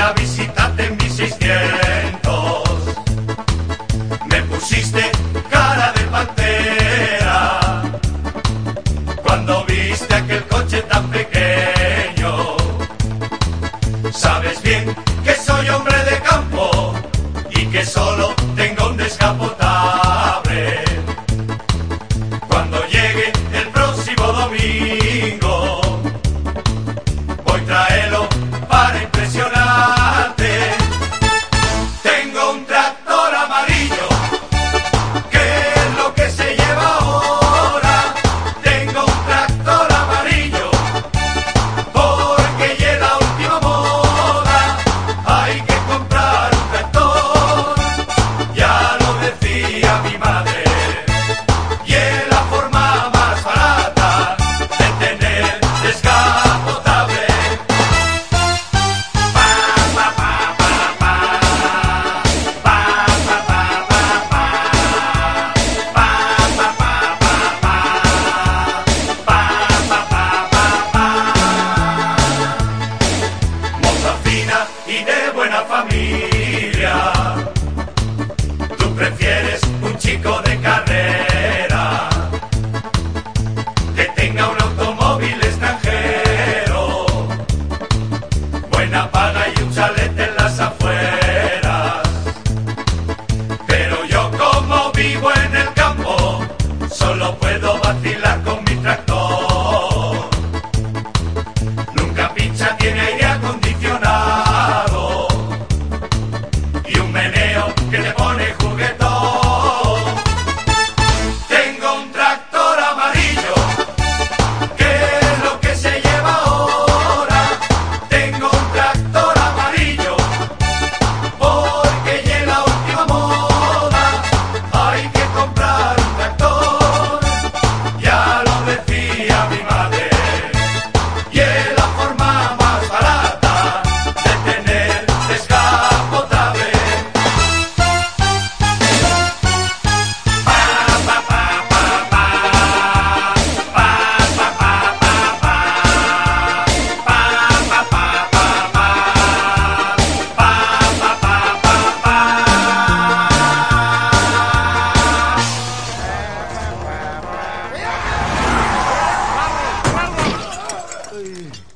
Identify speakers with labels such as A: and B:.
A: a visitarte en mis 600. Me pusiste cara de pantera cuando viste aquel coche tan pequeño. Sabes bien que soy hombre de campo y que solo tengo un descapotable. ventana y un chalete en las afueras. Pero yo como vivo en el campo, solo puedo vacilar con mi tractor. Nunca pincha tiene aire acondicionado y un meneo que le pone Ay.